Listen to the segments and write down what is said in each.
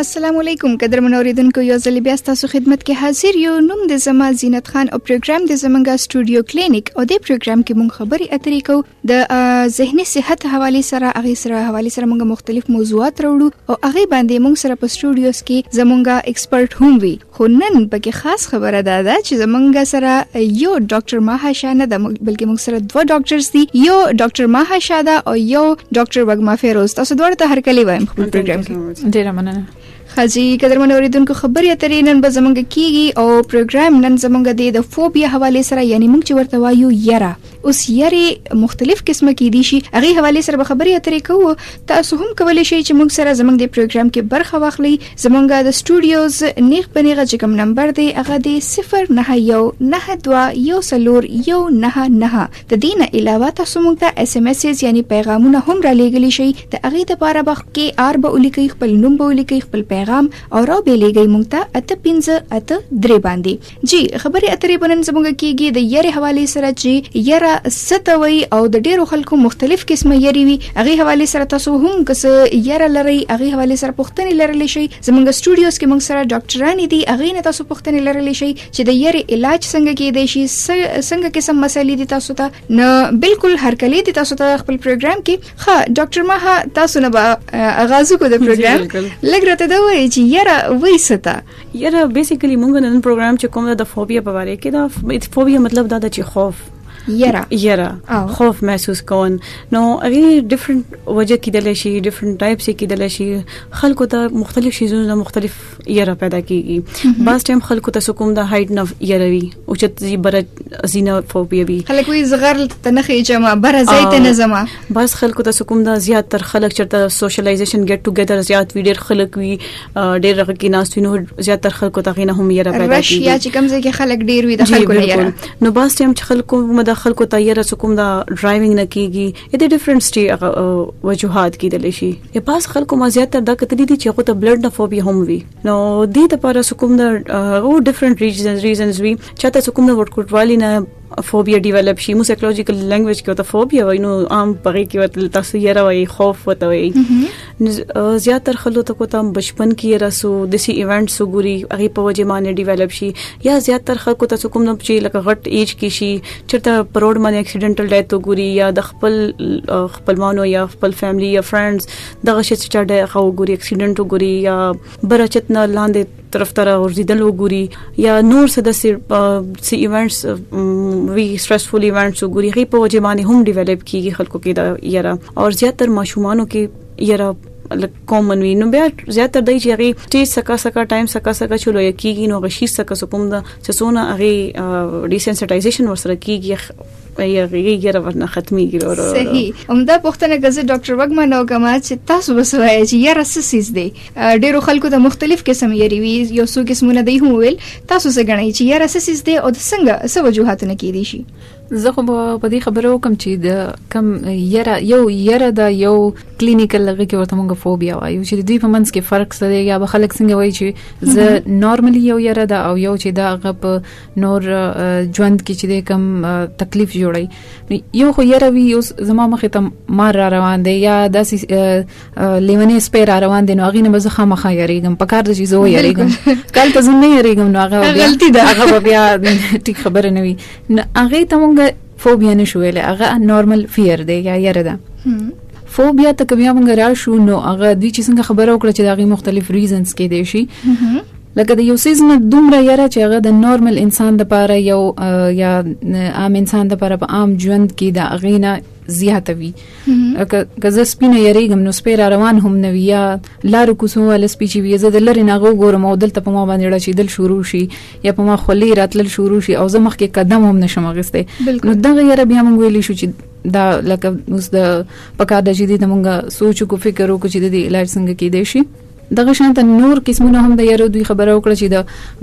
السلام علیکم قدر منوریدونکو یو ځل بیا تاسو خدمت کې حاضر یو نوم د زما زینت خان او پروګرام د زمنګا سټوډیو کلینیک او د پروګرام کې مونږ خبري اترې کو د ذهني صحت حواله سره اغه سره حواله سره مونږ مختلف موضوعات راوړو او اغه باندې مونږ سره په سټوډیوز کې زمونږه ایکسپرت هم وي خو نن پکې خاص خبره دا ده چې زمونږ سره یو ډاکټر ماها شاه نه ده بلکې موږ سره دوه ډاکټرز دي یو ډاکټر ماها شاه ده او یو ډاکټر وګما فیروز تاسو دواړه ته هر کلی وایم خپل پروګرام کې ډیره مننه خاجي قدرمن اوریدونکو خبرې اترې نن به زمونږ کیږي او پروګرام نن زمونږ د فوبیا حواله سره یعنی موږ چې ورته وایو یره اوس یری مختلف قسمه کې دي شي هغه حواله سره به خبرې اترې کوو تاسو هم کولای شئ چې موږ سره زموږ د پروګرام کې برخه واخلئ زموږ د سټوډیوز نیغ بنیغه چې کوم نمبر دی هغه دی 0919210199 د دې نه علاوه تاسو موږ ته اس ام اس یعنی پیغامونه هم را لېږلی شئ د هغه د پاره به کې آر به ولیکي خپل نوم به ولیکي خپل پیغام او را به لېږي موږ ته اته 15 اته درې باندې جی خبرې اترې بنن زموږ کیږي د یری حواله سره چې یره ستوي او د ډیرو خلکو مختلف قسمه یری وي هغه حواله سره تاسو هم کس یره لري هغه حواله سره پښتنې لرل شي زموږ سټوډیوز کې موږ سره ډاکټران دي هغه نه تاسو پښتنې لرل شي چې د یری علاج څنګه کېدای شي څنګه قسم مسلې دي تاسو ته نه بالکل هر کله دي تاسو ته خپل پروګرام کې ښه ډاکټر ما تاسو نه به اغازو کو د پروګرام لګ راته دا وایي چې یره وې ستا یاره بیسیکلی مونږ نن پروګرام چې کوم د فوبیا په اړه کې دا فوبیا مطلب دا د چې خوف یره یره خوف محسوس کون نو هغه ډیفرنٹ وجه کیدل شي ډیفرنٹ ټایپس کیدل شي خلکو ته مختلف شیزونه نه مختلف یره پیدا کیږي باز ټیم خلکو ته سکوم د هایټ نه یره وی او چې زی بر زینا فوبیا وی خلک وی زغر ته نه خېجه ما بر زی ته نه زما باز خلکو ته سکوم د زیات تر خلک چرته سوشلایزیشن ګټ ټوګیدر زیات وی ډیر خلک وی ډېر رغ کې ناستینو زیات تر خلکو ته غینه هم یره پیدا کیږي رشیا چې کمزې کې خلک ډېر وي د خلکو نه یره نو باس ټیم چې خلکو مده خلکو ته یره سکوم دا ډرایوینګ نه کیږي اې د ډیفرنٹ سټي وجوهات کیدل شي په پاس خلکو ما زیات تر دا کتلې دي چې خو ته بلډ نه فوبیا هم وي نو دې لپاره سکوم دا او ډیفرنٹ ریزنز وي چې تاسو کوم د ورکوټوالي نه فوبیا ډیولپ شي مو سایکولوژیکل لینګویج کې وته فوبیا وای نو عام پغې کې وته تاسو یې راوي خوف وته وي زیات تر خلکو ته کوته بچپن کې راسو د سی ایونټس وګوري هغه په وجه باندې ډیولپ شي یا زیات تر خلکو ته کوم نه چې لکه غټ ایج کې شي چرته پروډ باندې اکسیډنټل ډیث وګوري یا د خپل خپلوانو یا خپل فیملی یا فرندز دغه شې چې چا ډیغه وګوري اکسیډنټ وګوري یا برچت نه لاندې طرف ته راغورځیدل وګوري یا نور څه د سی ایونټس وی سټرسفل ایونټس وګوري غي په وجه باندې هم ډیولپ کیږي خلکو کې دا یره او زیات تر ماشومانو کې یره کامن وي نو بیا زیاتره دای چې هغه سټیج سکا سکا ټایم سکا سکا چلو یکیږي نو غشي سکا سکوم دا چې سونه هغه ډیسنسټایزیشن ورسره کیږي یغیګر ورنه ختميږي وروره صحیح عمده پښتنه غزه ډاکټر وګمنه وګما چې تاسو وسوای چې یاره سسیز دی ډیرو خلکو ته مختلف قسم یری وی یو څو قسمونه دی هم ویل تاسو څه غنئ چې یاره څه سیس دی او د څنګه څه وجوهاتونه کې دي شي زه خو په دې خبره وکم چې د کم یره یو یره د یو کلینیکل لږه کې ورته موږ فوبیا وایو چې د دوی په منځ کې فرق څه دی یا به خلک څنګه وایي چې زه نارملی یو یره دا او یو چې دا غپ نور ژوند کې چې کم تکلیف جوړي یو خو یره وی یو زما مخه ته مار را روان دی یا داسې لیونی سپی را روان دی نو هغه نه بزخه مخه یریګم په کار د چې زه یریګم کال ته زنه یریګم نو هغه غلطی ده هغه بیا ټیک خبره نه وي نو هغه ته مونږ فوبیا نشو ویل هغه نارمل فیر دی یا یره ده فوبیا ته کومه مونږ راشو نو هغه دوی چې څنګه خبره وکړه چې داغي مختلف ریزنز کې دی شي لکه د یو سیز نه دومره یره چې هغه د نارمل انسان د پاره یو یا عام انسان د پاره په عام ژوند کې د اغینا زیاتوي که زه سپینه یریږم نو سپی را روان هم نه وي یا لارو کوڅو ول سپی چې وي زه د لرې نه غو ګورم او دلته په ما باندې ډا چې دل شروع شي یا په ما خولې راتلل شروع شي او زه مخکې قدم هم نشم غسته نو دغه یره بیا موږ ویلی شو چې دا لکه اوس د پکا د جدي د موږ سوچ کو فکر کو چې د علاج څنګه کې دی شي دغه شان ته نور قسمونه هم د یره دوی خبره وکړه چې د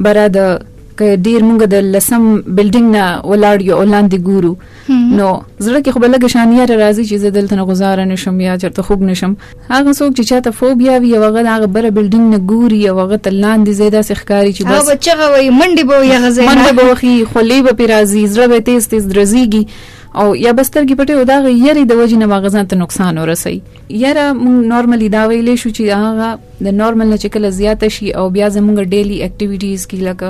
برا د که ډیر موږ د لسم بلډینګ نه ولاړ یو ولاندې ګورو نو زړه کې خو به لږ شان یاره راځي چې زه دلته نه گزاره نشم یا چرته خوګ نشم هغه څوک چې چاته فوبیا وي او هغه هغه بره بلډینګ نه ګوري او هغه ته لاندې ځای داسې ښکاري چې بس بچغه وي منډې به وي هغه ځای منډې به وخي خولې به پې راځي زړه به تیز تیز درزیږي او یا بسترګې پټې او دغه یری د وجې نه مغزان ته نقصان ورسوي یاره مونږ نارملی دا ویلې شو چې هغه د نارمل نه چې کله زیات شي او بیا زمونږ ډیلی اکټیویټیز کې لکه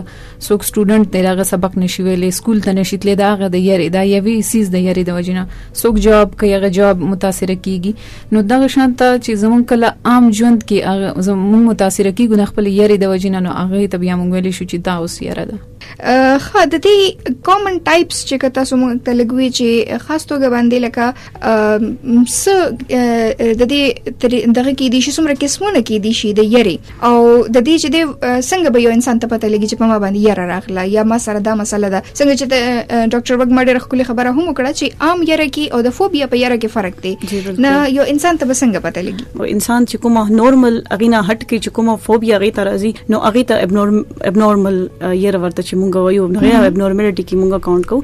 څوک سټوډنټ دی هغه سبق نشي ویلې سکول ته نشي تللی دا هغه د یری دا یوي سیز د یری د وجنه څوک جواب کوي هغه جواب متاثر کیږي نو دغه شانته چې زمونږ کله عام ژوند کې هغه زمونږ متاثر کیږي نه خپل یری د وجنه نو هغه ته بیا مونږ ویلې شو چې دا اوس یره ده خا د دې کامن ټایپس چې تاسو مونږ ته لګوي چې خاص توګه باندې لکه س د دې دغه کې دي چې څومره قسمونه کې دي شي د یری او د دې چې د څنګه به یو انسان ته پته لګي چې په ما باندې یره راغله یا ما سره دا مسله ده څنګه چې ډاکټر وګ مړ رخلي خبره هم وکړه چې عام یره کې او د فوبیا په یره کې فرق دی نه یو انسان ته به څنګه پته لګي او انسان چې کومه نورمال اغینا هټ کې چې کومه فوبیا غي ترازی نو اغه ته ابنورمال یره ورته چې مونږ وایو نو یا ابنورمالټی کې مونږ کاونټ کوو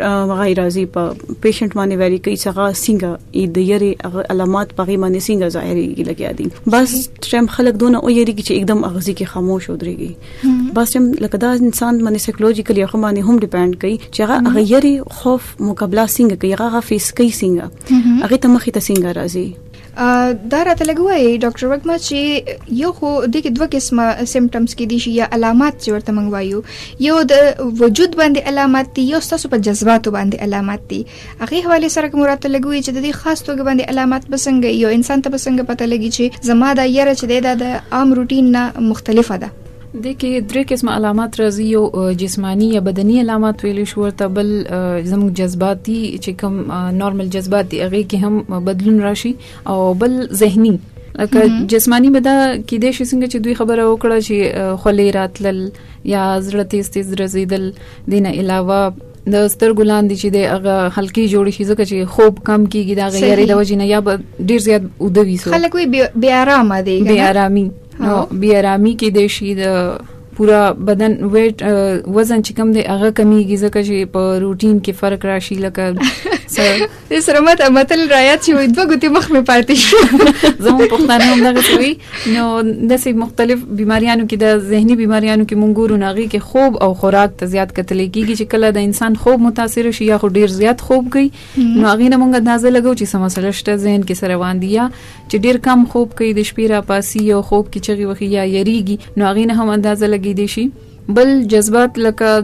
هغه راځي په پیشنټ باندې ویری کوي څنګه څنګه ای د یری علامات په غیمه نه څنګه ظاهري لګیا دي بس ترم خلک دونه او یری چې एकदम اغزي کې خاموش ودرېږي بس ترم لکه دا انسان باندې سایکولوژیکلی خو باندې هم ډیپند کوي چې هغه غیري خوف مقابله څنګه کوي هغه فیس کوي څنګه هغه ته مخې ته څنګه راځي دا راته لګ وایي ډاکټر وګما چې یو خو د کې دوه قسمه سیمټمز کې دي یا علامات چې ورته موږ وایو یو د وجود باندې علامات دي یو ستاسو په جذباتو باندې علامات دي هغه حواله سره کوم راته لګ وایي چې د دې خاص توګه باندې علامات بسنګ یو انسان ته بسنګ پته لګي چې زما دا یره چې د عام روټین نه مختلفه ده د کې درې قسم علامات راځي یو جسمانی یا بدني علامات ویل شو ورته بل زموږ جذباتي چې کوم نارمل جذبات دي هغه کې هم بدلون راشي او بل زهني لکه جسمانی به دا کې د شي څنګه چې دوی خبره وکړه چې خلې راتلل یا زړه تیز تیز درزیدل دینه علاوه د سترګو لاندې چې د هغه حلقې جوړ شي ځکه چې خوب کم کیږي دا غیرې د وجې نه یا ډیر زیات ودوي سو خلک وي بیا آرام دي بیا آرامي نو بی آرامي کې د شي د پورا بدن ویټ وزن چې کم دی هغه کمیږي ځکه چې په روټین کې فرق راشي لکه سره سره مت متل رايات چې وي دوه ګوتې مخ مې پاتې شو زموږ پښتانه هم دغه کوي نو د سي مختلف بيماريانو کې د زهني بيماريانو کې مونږ ګورو ناغي کې خوب او خوراک ته زیات کتل کیږي چې کله د انسان خوب متاثر شي یا خو ډیر زیات خوب کوي نو هغه نه مونږ اندازه لګو چې سم مسله شته ذهن کې سره وان دي یا چې ډېر کم خوب کوي د شپې را پاسي او خوب کې چغي وخي یا یریږي نو هغه نه هم اندازه لګی دی شي بل جذبات لکه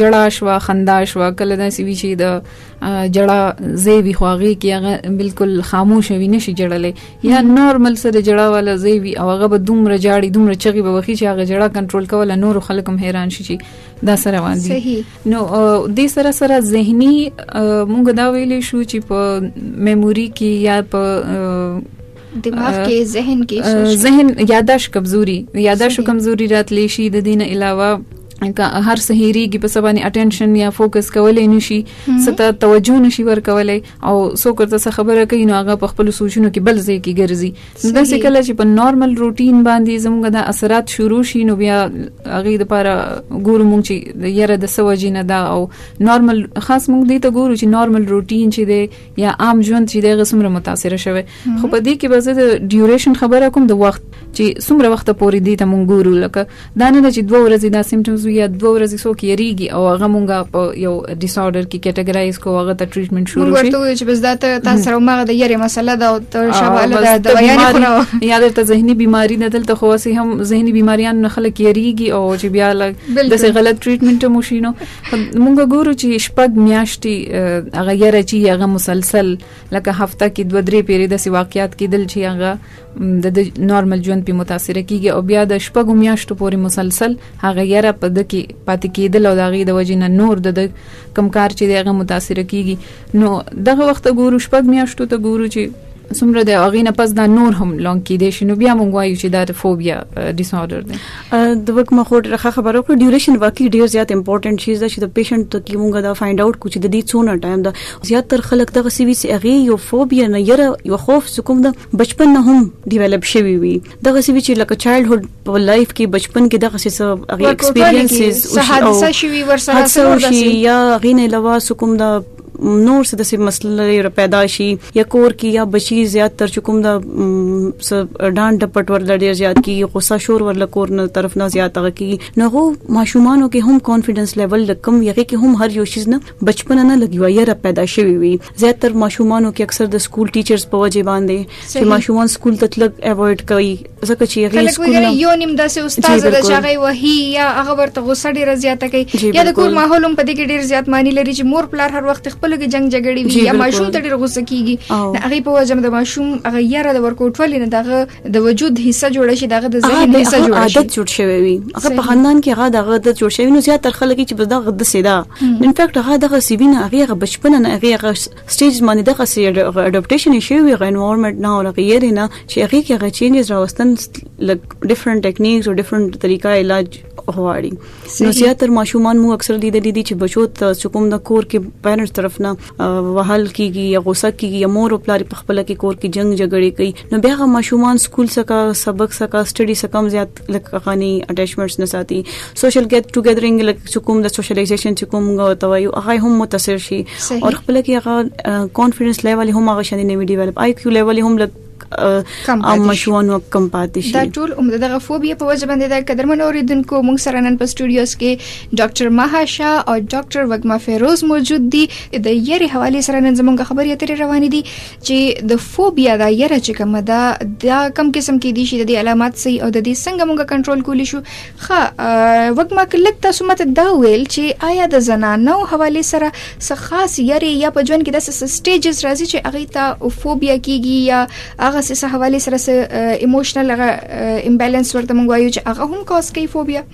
جړا شوا خندا شوا کله دا سی وی شي د جړا زی وی خواږي کې هغه بالکل خاموش وي نشي جړلې یا نارمل سره جړا والا زی وی او هغه به دومره جاړي دومره چغي به وخی چې هغه جړا کنټرول کوله نور خلک هم حیران شي دا سره وان دي نو د سره سره زهنی مونږ دا ویلی شو چې په میموري کې یا په دماغ کې ذهن کې ذهن یاداشت کمزوري یاداشت کمزوري راتلی شي د دین علاوه هر سهيري کې په سبانه اټينشن یا فوکس کولای نشي ستا توجه نشي ورکولای او څوک ته خبره کوي نو هغه په خپل سوچونو کې بل ځای کې ګرځي دا چې کله چې په نارمل روټین باندې زموږ د اثرات شروع شي نو بیا هغه د لپاره ګورو مونږ چې د یره د سوجي نه دا او نارمل خاص مونږ دې ته ګورو چې نارمل روټین چې دی یا عام ژوند چې دی غسمره متاثر شوی خو په دې کې به زه د ډیوریشن خبره کوم د وخت چې څومره وخت پورې دې ته مونږ ګورو لکه دا نه ده چې دوه ورځې دا سیمټمز وي یا دوه ورځې څوک یریږي او هغه مونږه په یو ډیس آرډر کې کټګورایز کوو هغه ته ټریټمنټ شروع شي مونږ ورته وایو چې بس دا ته تاسو سره مغه د یری مسله ده او ته شواله ده د بیان خو یا درته ذهني بیماری ده دلته خو واسي هم ذهني بیماریان نه خلک یریږي او چې بیا لګ د سه غلط ټریټمنټ مو شینو مونږ ګورو چې شپږ میاشتې هغه یره چې هغه مسلسل لکه هفته کې دوه درې پیری د سی واقعیات کې دل چې هغه د د نارمل ژوند په متاثر کیږي او بیا د شپږو میاشتو پورې مسلسل هغه یره په د کې پاتې کېدل او دغه د وجې نه نور د کم کار چې دغه متاثر کیږي نو دغه وخت ګورو شپږ میاشتو ته ګورو چې سمره د اغې نه پس دا نور هم لونګ کې دي شنو بیا مونږ وایو چې دا د فوبیا ډیس اوردر دی د وک مخور رخه خبرو کړ ډیوریشن واقعي ډیر زیات امپورټنت شي چې د پیشنټ ته کې مونږ دا فایند اوټ کوچ د دې څونه ټایم دا زیات تر خلک دغه سی وی سی اغه یو فوبیا نه یره یو خوف سکوم دا بچپن نه هم ډیولپ شوی وي دغه څه چې لکه چایلډ هډ په لایف کې بچپن کې دغه څه هغه ایکسپیرینسز او حادثه شوی ورسره سره شي یا غینه لوا سکم دا نور څه د سي مسلې پیدا شي یا کور کې یا بچي زیات تر چکم دا ډان ډپټ ور لړ زیات کی غوسه شور ور لکور نه طرف نه زیات هغه کی نو ماشومانو کې هم کانفیډنس لیول لکم یغه کې هم هر یو شیز نه بچپنه نه لګي ويره پیدا شوی وي زیات تر ماشومانو کې اکثر د سکول ټیچرز په وجه باندې چې ماشومان سکول ته تلګ اوایډ کوي ځکه چې هغه سکول نه یو نیم داسې استاد د چاغي وهي یا هغه ورته غوسه ډیره زیاته کوي یا د کور ماحول هم په دې کې ډیر زیات معنی لري چې مور پلار هر وخت خپل کې جنگ جګړې وي یا ماشوم ته ډیر غوسه کیږي هغه په وجه د ماشوم هغه یره د ورکوټ ولې نه دغه د وجود حصہ جوړ شي دغه د ذهن حصہ جوړ شي عادت جوړ شوی وي هغه په خاندان کې هغه دغه عادت جوړ شوی نو زیات تر خلک چې بس دغه د سیدا ان فیکټ هغه دغه سیبینه هغه هغه بچپن نه هغه هغه سټیج باندې دغه سی اډاپټیشن شي وي هغه انوایرنمنت نه او هغه یې نه چې هغه کې هغه چینجز راوستن لګ ډیفرنٹ ټیکنیکس او ډیفرنٹ طریقه علاج غواړي نو زیات تر ماشومان مو اکثر لیدل دي چې بچو ته چې کوم د کور کې پیرنټ طرف نه وهل کیږي یا غوسه کیږي یا مور او پلار په خپل کې کور کې جنگ جګړې کوي نو بیا هغه ماشومان سکول څخه سبق څخه سټډي څخه کم زیات لکه غاني اټیچمنټس نه ساتي سوشل ګیټ ټوګیدرینګ لکه چې کوم د سوشلایزیشن چې کوم غوته وایو هغه هم متاثر شي او خپل کې هغه کانفیډنس لیول هم هغه شنه نیوي ډیولپ آی کیو لیول هم او مشوانو کم پاتې شي دا ټول عمر دغه فوبیا په وجه باندې د قدرمن اوریدونکو موږ سره نن په سټوډیوز کې ډاکټر مها شاه او ډاکټر وګما فیروز موجود دي د یری حواله سره نن زموږ خبرې اترې روانې دي چې د فوبیا دا یره چې کومه ده دا کم قسم کې دي شي د علامات سي او د دې څنګه موږ کنټرول کولی شو ښه وګما که لږ تاسو ماته دا ویل چې آیا د زنانو حواله سره څه خاص یری یا په ژوند کې د څه سټیجز راځي چې هغه ته فوبیا کیږي یا هغه څه حواله سره څه ایموشنل هغه امبالانس ورته مونږ وایو چې هغه هم کاس کوي فوبیا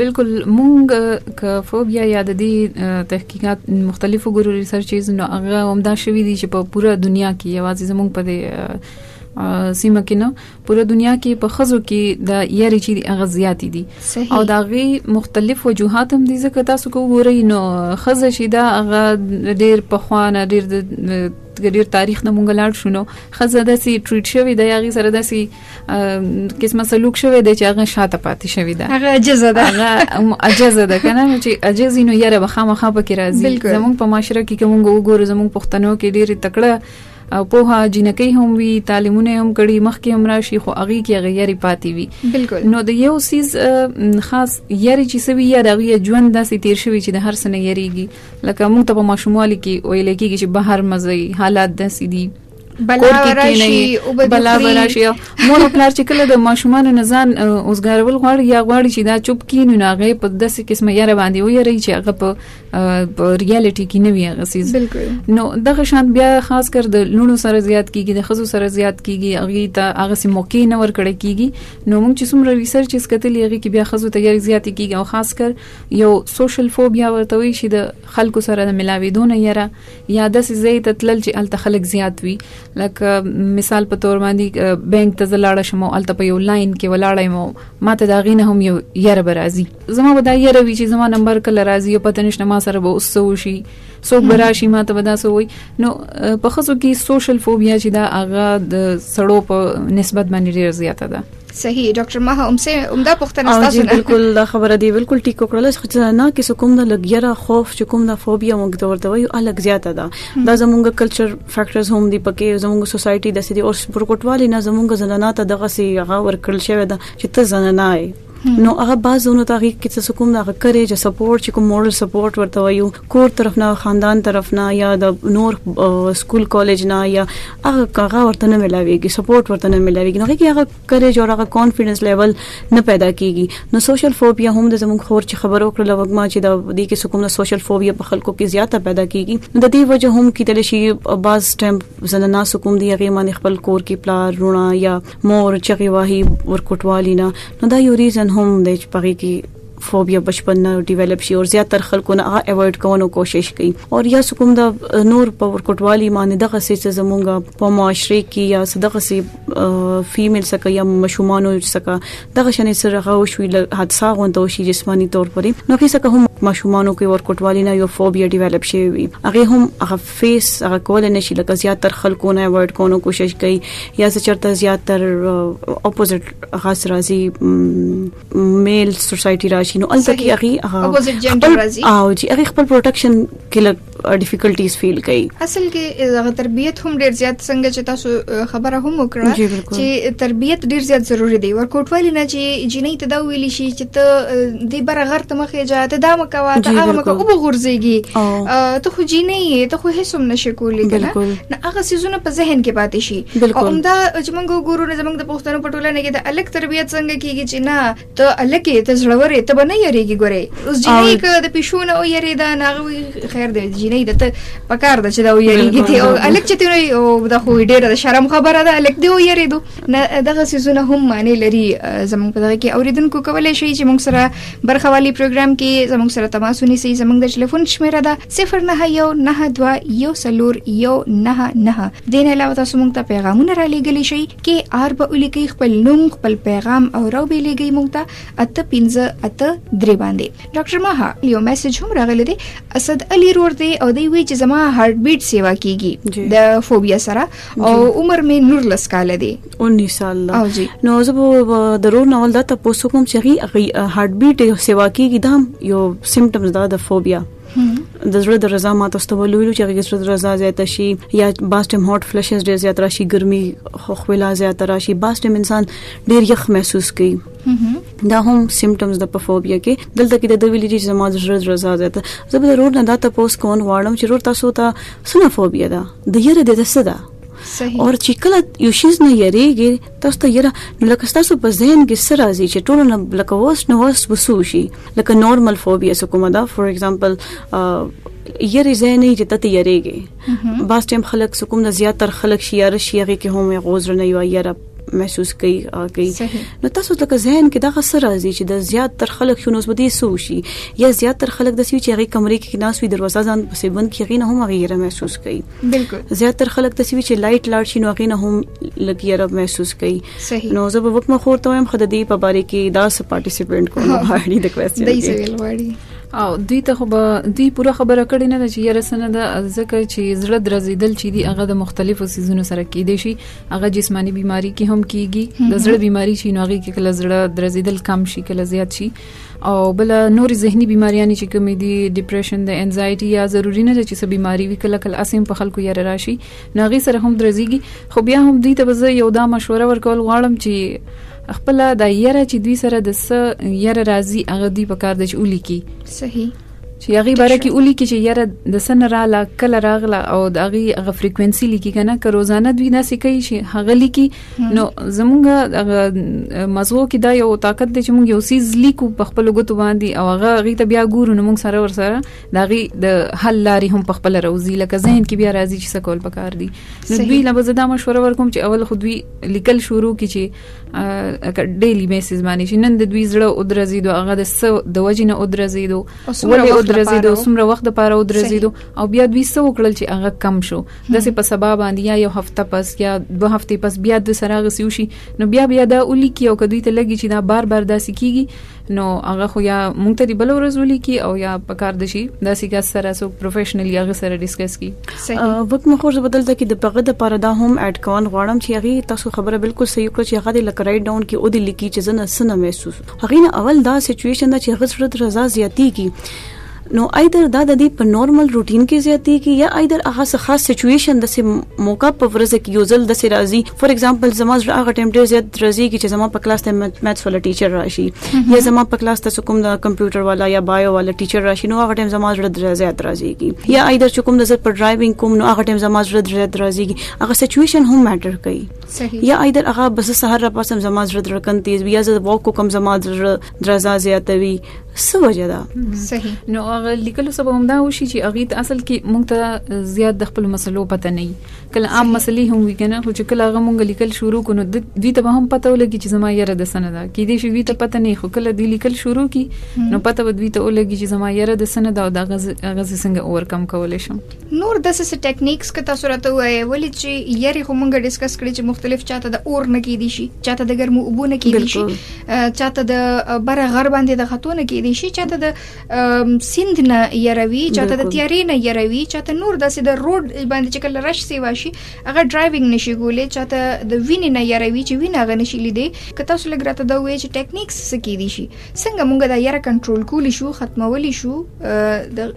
بالکل مونږ ک فوبیا یا د دې تحقیقات مختلفو ګورو ریسرچز نو هغه هم دا شوې دي چې په پوره دنیا کې یوازې زمونږ په سیمه کې نه پوره دنیا کې په خزو کې د یاري چي هغه زیات دي او دا غي مختلف وجوهات هم دي ځکه تاسو کو ګورئ نو خزه شي دا هغه ډیر په خوانه ډیر ډیر تاریخ نه مونږ لاړ شونو خزه د سي ټریټ شوی د یاغي سره د سي قسمه سلوک شوی د چې هغه شاته پاتې شوی دا هغه عجز ده هغه عجز ده کنه چې عجز نو یاره بخامه خپه کې راځي زمونږ په معاشره کې کوم ګورو زمونږ پښتنو کې ډیر تکړه او پوها جنکی هم وی تعلیمونه هم کړي مخکې هم راشي خو اغي کې غیري پاتې وي بالکل نو د یو سیز خاص یاري چې سوي یا د غي ژوند داسې تیر شوی چې د هر سنه یریږي لکه موږ ته په ماشوموالي کې ویل کېږي چې بهر مزي حالات داسې دي بلا راشي او بلا راشي مور پلار چې کله د ماشومان نه ځان اوسګارول غواړي یا غواړي چې دا چوپ کینو ناغه په داسې قسمه یاره باندې ویری چې هغه په ریالټي کې نه وی هغه سیز نو دغه شان بیا خاص کر د لونو سره زیات کیږي د خزو سره زیات کیږي هغه ته هغه سي موقع نه ور کړی کیږي نو موږ چې څومره ریسرچ اس کتلې هغه کې بیا خزو ته زیات کیږي او خاص کر یو سوشل فوبیا ورته وي چې د خلکو سره د ملاوي دون یره یا د سي زی ته تلل چې الته خلک زیات وي لکه مثال په تور باندې بانک ته زلاړه شمو الته په یو لاین کې ولاړم ماته دا غینه هم یو یره برازي زما به دا یره وی چې زما نمبر کله راځي او پته نشته ما سره به اوس څه وشي څوک به راشي ما ته به دا څه وایي نو په خصو کې سوشل فوبیا چې دا هغه د سړو په نسبت باندې ډیر زیاته ده صحیح ډاکټر ما هم سه عمده پښتنه تاسو نه بالکل دا خبره دی بالکل ټیک وکړل چې نه کې کوم د لګیرا خوف چې کوم د فوبیا موږ ته ورته وایو الګ زیاته ده دا زموږ کلچر فیکټرز هم دی پکې زموږ سوسايټي د سړي او پرکټوالي نه زموږ زنانه ته دغه سي هغه ورکړل شوی ده چې ته زنانه نو هغه بازونو ته هغه کې څه کوم هغه کرے چې سپورټ چې کوم مورل سپورټ ورته وایو کور طرف نه خاندان طرف نه یا د نور سکول کالج نه یا هغه هغه ورته نه ملاويږي سپورټ ورته نه ملاويږي نو هغه هغه کرے جو هغه کانفیډنس لیول نه پیدا کیږي نو سوشل فوبیا هم د زموږ خور چې خبرو کړل وګما چې د دې کې کوم سوشل فوبیا په خلکو کې زیاته پیدا کیږي د دې وجه هم کیدل شي باز ټیم زنه نه سکوم دی هغه باندې خپل کور کې پلار رونه یا مور چغي واهي ورکوټوالي نه نو دا یو ریزن هم د چپغي کې فوبیا بچپن نه ډیولپ شي او زیاتره خلکو نه هغه اوایډ کوونو کوشش کوي او یا کوم د نور په ورکټوالي باندې دغه سې چې زمونږ په معاشره کې یا صدقه سي فیمیل سکه یا مشومانو سکه دغه شنې سره غو شوي حادثه غونډه شي جسمانی تور پرې نو هیڅ کوم مشومانو کې ورکټوالي نه یو فوبیا ډیولپ شي وي هغه هم هغه فیس هغه کول نه شي لکه زیات تر خلکو نه ورډ کونو کوشش کوي یا څه چرته زیات تر اپوزټ خاص راځي میل سوسايټي راشي نو الته کې هغه اپوزټ جندر راځي او چې هغه خپل پروټیکشن کې لګ ډیفیکلټیز فیل کوي اصل کې هغه تربيت هم ډیر زیات څنګه چې تاسو خبره هم وکړه چې تربيت ډیر زیات ضروری دی ورکوټوالي نه چې جنې ته دا ویل شي چې ته دی بر غر ته مخه جا ته دا مکوا ته هغه مکوا او بغورځيږي ته خو جی نه یې ته خو هیڅ هم نشې کولی کنه نه هغه سيزونه په ذهن کې پاتې شي او همدا چې موږ ګورو نه زموږ د پښتنو په ټولنه کې د الګ تربيت څنګه کیږي چې نه ته الګ ته زړورې ته بنه یریږي ګورې اوس جی که د پښونه او یری دا ناغه خیر دی جی نه د ته پکار د چې دا یریږي ته او الګ چې ته او د خو ډیره شرم خبره ده الګ دی او یری دوه نه دغه سيزونه هم معنی لري زموږ په دغه کې اوریدونکو کولای شي چې موږ سره برخه والی پروګرام کې زموږ سره تماس ونیسي زموږ د ټلیفون شمیره ده 091921999 دین علاوه تاسو موږ ته پیغامونه را لېږلی شي کې آر به ولیکي خپل نوم خپل پیغام او راو به لېږي موږ ته اته پنځه اته درې باندې ډاکټر ماها یو میسج هم راغلی دی اسد علي رور دی او دی وی چې زما هارت بیټ سیوا کیږي د فوبیا سره او عمر می نور لس کال دی 19 سال دا نو زه به ضرور نو دا تاسو کوم چې غي هارت بیټ یو سیوا کیږي دا یو سیمټمز دا د فوبیا د زړه د رضا ماته استول ویلو چې هغه زړه د رضا زیات شي یا باس ټیم هاټ فلشز ډیر زیات راشي ګرمي خوخولا زیات راشي باس ټیم انسان ډیر یخ محسوس کوي دا هم سیمټمز د پفوبیا کې دلته کې د ویلي چې زما د زړه درزا زیاته زه به رور نه دا تاسو کوم غواړم چې رور تاسو ته سنفوبیا ده د یره د څه ده صحیح او چې کله یو شی نه یریږي تاسو ته یره نو لکه تاسو په ذهن کې سره راځي چې ټول نه لکه وس نو وس وسو شي لکه نورمال فوبیا سو کومه دا فور ایگزامپل یری زه نه چې ته یریږي باز ټیم خلک سکوم نه زیات تر خلک شي یاره شي هغه کې هم غوزر نه یو یاره محسوس کوي کوي نو تاسو لکه ذهن کې دا غسر راځي چې د زیات تر خلک شنو زبدي سو شي یا زیات تر خلک د سوي چې هغه کمرې کې ناس وي دروازه ځان پسې بند کیږي نه هم غیر محسوس کوي بالکل زیات تر خلک د سوي چې لایټ لاړ شي نو هغه نه هم لګي رب محسوس کوي صحیح نو زه به وکم خور ته هم خد دې په باره کې دا سه پارټیسیپینټ کوم غواړي د کوېسچن دی سویل غواړي او دوی ته خو به دوی پوره خبره کړې نه چې یاره سنه د ځکه چې زړه درزیدل چې دی هغه د مختلفو سيزونو سره کې دي شي هغه جسمانی بیماری کې هم کیږي د زړه بیماری شي نو هغه کې کله زړه درزیدل کم شي کله زیات شي او بل نور زهنی بیماریاں چې کومې دي ډیپریشن د انزایټي یا ضروری نه چې څه بیماری وي کله کله اسیم په خلکو یې راشي نو هغه سره هم درزيږي خو بیا هم دوی ته به یو دا مشوره ورکول غواړم چې خپل د یره چې دوی سره د س یره راضي هغه دوی په کار د چولي کی صحیح چې هغه باره کې ولي کې چې یاره د سن رااله کله راغله او د هغه هغه فریکوئنسي لیکي کنه که روزانه دوی داسې کوي چې هغه لیکي نو زمونږ مزغو کې دا یو طاقت دی چې موږ یو سیز لیکو په خپل غوتو باندې او هغه غي ته بیا ګورو نو موږ سره ور سره دا غي د حل لارې هم په خپل روزي لکه ذهن کې بیا راځي چې سکول پکار دي نو دوی لبزدا مشوره ورکوم چې اول خو دوی لیکل شروع کړي چې اګه ډیلی میسج باندې چې نن د دوی زړه او درزیدو هغه د سو د وجینه او درزیدو ولې او درزیدو څومره وخت لپاره او درزیدو او بیا دوی سو کړل چې هغه کم شو د سه په سبا باندې یا یو هفته پس یا دوه هفته پس بیا د سراغ سیوشي نو بیا بیا دا اولی کې او کدوې ته لګي چې دا بار بار داسې کیږي نو هغه خو یا مونږ ته دی بل ورځ ولیکي او یا پکار د شي د سیګا سره سو پروفیشنلی هغه سره ډیسکس کی وخت مخ ورځ بدل د کې د پغه د پاره دا هم اډ کون غواړم چې هغه تاسو خبره بالکل صحیح کړو چې هغه د لکرای ډاون کې او د لیکي چې زنه سنه محسوس هغه نه اول دا سچويشن دا چې هغه سره رضا زیاتی کی نو ایدر دا د دې په نورمل روټین کې زیاتیږي یا ایدر هغه څه خاص سچویشن د سه موقع په ورځ کې یو ځل د سه راځي فور ایگزامپل زما زړه هغه ټیم ډیر زیات راځيږي چې زما په کلاس ته میتھس ولا ټیچر راشي یا زما په کلاس ته کوم د کمپیوټر والا یا بایو والا ټیچر راشي نو هغه ټیم زما زړه ډیر زیات راځيږي یا ایدر چې کوم د زړه په ډرایوینګ کوم نو هغه ټیم زما زړه ډیر زیات راځيږي هغه سچویشن هم میټر کوي یا ایدر هغه بس سحر را پاسم زما زړه درکن تیز یا زه واک کوم زما زړه درزا زیاتوي څه وجه ده صحیح نو هغه لیکلو سبب هم دا وشي چې اغه ته اصل کې مونږ ته زیات د خپل مسلو پته نه کله عام مسلې هم وي کنه خو چې کله هغه مونږ لیکل شروع کونو د دې ته هم پته ولګي چې زما یره د سند ده کې دې شي وی ته پته نه خو کله دې لیکل شروع کی نو پته ودوی ته ولګي چې زما یره د سند او د غز غز څنګه اور کم کول شم نور داسې څه ټیکنیکس که تاسو راته وایې ولې چې یاري خو مونږ ډیسکس کړي چې مختلف چاته د اور نه کېدی شي چاته د ګرمو اوبو نه کېدی شي چاته د بره غر باندې د خاتو نه کېدی شي چاته د سیند نه یروي چاته د تیارې نه یروي چاته نور داسې د روډ باندې چې کله رش سی واشي هغه ډرایوینګ نشي ګولې چاته د وینې نه یروي چې وینه غنه شي لیدې که تاسو لګ راته دا وایې چې ټیکنیکس څه کېدی شي څنګه مونږ دا یره کنټرول کولی شو ختمولی شو د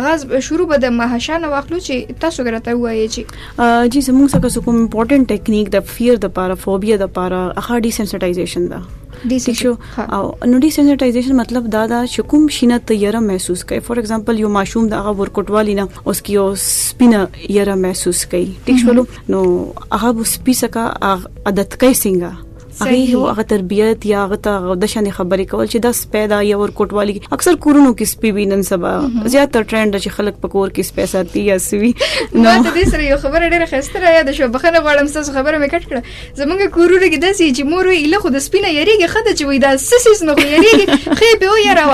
اغاز شروع به د مهاشا نه واخلو چې تاسو راته وایي چې جی زموږ څخه څه کوم امپورټنت ټیکنیک د فیر د پاره فوبیا د پاره اخا ډي سنسټایزیشن دا شو او نو ډي سنسټایزیشن مطلب دا دا چې کوم شینه ته یره محسوس کوي فور ایگزامپل یو ماشوم د هغه ورکوټوالی نه اوس کې یو سپینه یره محسوس کوي ټیک شو نو هغه سپیسکه عادت کوي څنګه هغه هو هغه تربيت یا هغه ته د شان خبرې کول چې دا سپه دا یا ور کوټوالي اکثر کورونو کې سپي وینن سبا زیات تر ټرند چې خلک په کور کې سپه ساتي یا سوي نو ته دې سره یو خبره ډیره خسته را یاد شو بخنه غواړم تاسو خبره مې کټ کړه زمونږ کورونه کې داسې چې مور وی له خود سپینه یریږي خده چې وی دا سسیس نه یریږي خې به وی راو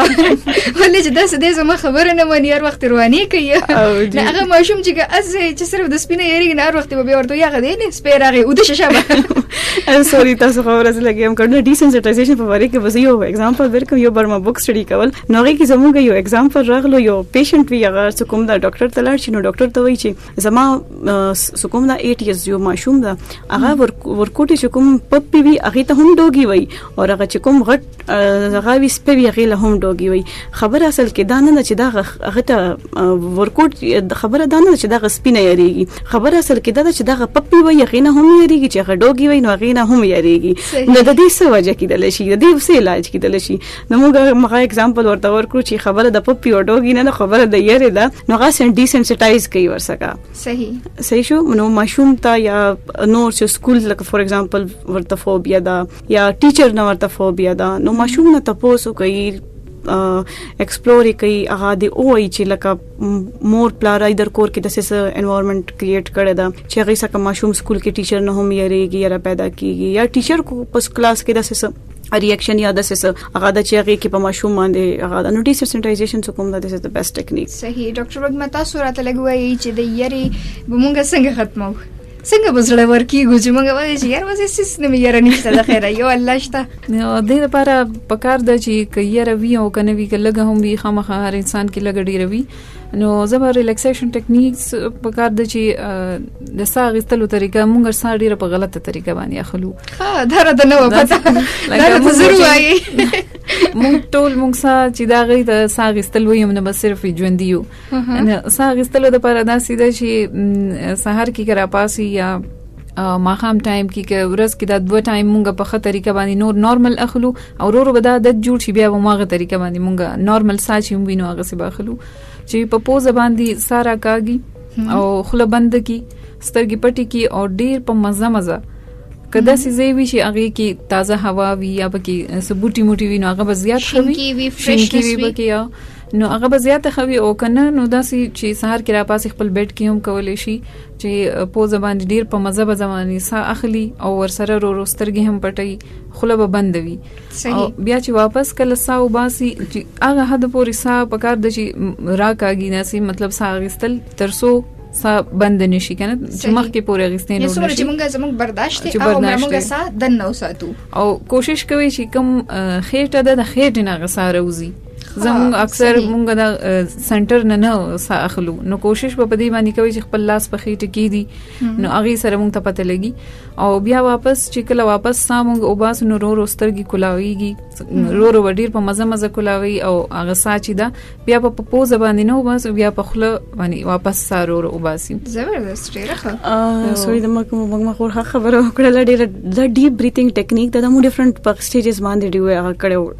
ولې چې داسې دې زما خبره نه مانی هر وخت رواني کوي هغه ماشوم چې از چې صرف د سپینه یریږي نه هر وخت به ورته یا غدې نه سپیراغي او د ششه ام سوري تاسو خو ورځ لګیم کړنه ډیسنسټایزیشن په واره کې بس یو ایگزامپل درکم یو برما بوک سټډي کول نو هغه کې زموږ یو ایگزامپل راغلو یو پیشنټ وی هغه سکوم دا ډاکټر ته لاړ شي نو ډاکټر ته وایي چې زما سکوم دا 8 ایز یو ماشوم دا هغه ورکوټي چې کوم پپی وی هغه ته هم ډوګي وای او هغه چې کوم غټ غاوی سپوی هغه له هم ډوګي وي خبر اصل کې دا نه چې دا غته ورکوټ خبره دا نه چې دا سپینه یریږي خبر اصل کې دا چې دا پپي وي هغه نه هم یریږي چې هغه ډوګي وي نو هغه نه هم یریږي نو د دې څه وجه کېدل شي د دې څه علاج کېدل شي نو موږ مغه اگزامپل ورته ورکړو چې خبره د پپي او ډوګي نه خبره د یری ده نو هغه سن ډیسنسټایز کوي ورسکه صحیح صحیح شو نو ماشوم ته یا نور چې سکول لکه فور ایگزامپل ورته فوبیا ده یا ټیچر نه ورته فوبیا ده نو ماشوم نه تاسو کوي ایکسپلور کوي هغه دی او ای چې لکه مور پلار ایدر کور کې د سیس انوایرنمنت کریټ کړی دا چې هغه سکه ماشوم سکول کې ټیچر نه هم یریږي یا پیدا کیږي یا ټیچر کو پس کلاس کې د سیس ریاکشن یا د سیس هغه د چیغې کې په ماشوم باندې هغه د نوټي سنسټایزیشن څخه کوم د سیس د بیسټ ټیکنیک صحیح ډاکټر وګمتا سورته لګوي چې د یری بمونګه څنګه ختمو څنګه به زړه ورکیږو چې موږ وایو چې یار وځي سیس نه مې یاره نشته د خیره یو الله شته د دې لپاره پکار ده چې که یاره وی او کنه وی که لګه هم وی خامخا هر انسان کې لګه ډیره وی نو زما ریلیکسیشن ټیکنیکس په کار د چې د ساه غستلو طریقه مونږ ساه ډیره په غلطه طریقه باندې اخلو ها دا را د نو پته دا د زرو وایي مونږ ټول مونږ ساه چې دا غي د ساه غستلو یم نه بس صرف ژوند یو نه ساه غستلو د پر داسې ده چې سحر کې کرا پاسي یا ماخام ټایم کې کې ورځ کې دا دوه ټایم مونږ په خه طریقه باندې نور نارمل اخلو او ورو به دا د جوړ شي بیا ماغه طریقه باندې مونږ نارمل ساچې وینو هغه څه باخلو چې په پوزه باندې سارا کاږي او خله بند کی سترګې پټي کی او ډیر په مزه مزه کدا سي زی وی شي هغه کې تازه هوا وی یا پکې سبوټي موټي وی نو هغه به زیات شي شینکی وی فریشنس وی نو هغه به زیاته خوي او کنه نو داسې چې سهار کې را پاسې خپل بیډ کې هم کولې شي چې په زبان ډیر په مزه به زماني سا اخلي او ورسره رو روسترګي هم پټي خله به بندوي او بیا چې واپس کله سا او باسي چې هغه حد پورې سا په کار د چې راکاږي ناسي مطلب سا غستل ترسو سا بند نشي کنه چې مخ کې پورې غستې نه وي چې موږ زموږ برداشت او موږ سا د نو ساتو او کوشش کوي چې کم خېټه د خېټه نه غساره وزي زموږ اکثر موږ دا سنټر نه نه اخلو نو کوشش به پدې باندې کوي چې خپل لاس په خېټه کې دي نو هغه سره موږ ته پته لګي او بیا واپس چې کله واپس ساموږ او باس نو رو روسترګي کولاويږي رو رو وډیر په مزه مزه کولاوي او هغه ساچي دا بیا په پوز باندې نو باس بیا په خله باندې واپس سارو رو باسي زبردست ډیره ښه سوري د مکه موږ مخ خبره وکړه ډیره د ډیپ بریثینګ ټیکنیک دا موږ ډیفرنٹ په سټیجز باندې دی هغه کړو